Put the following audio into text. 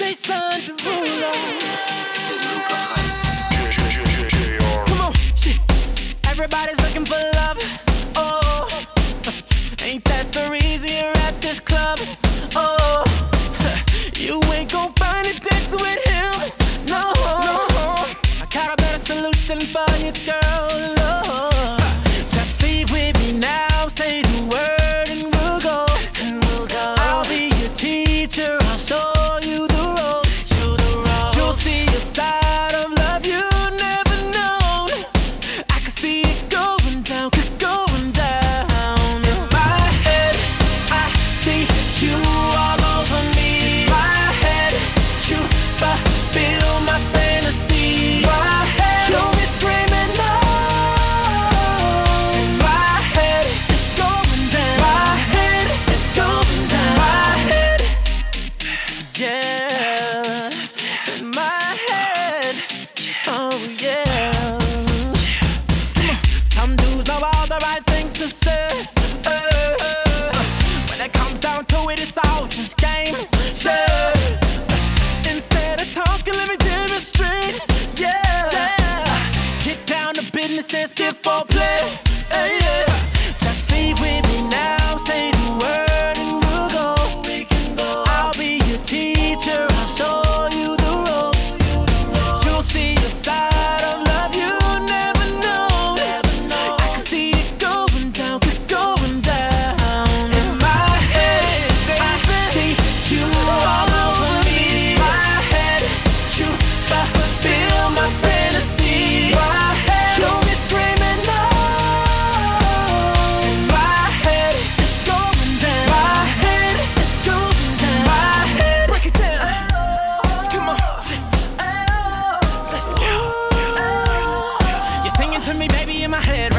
Jason Derulo. Come on, shit. Everybody's looking for love. to say. Uh, when it comes down to it, it's all just game. Shit. Instead of talking, let me demonstrate. Yeah. yeah. Get down to business and skip for play. head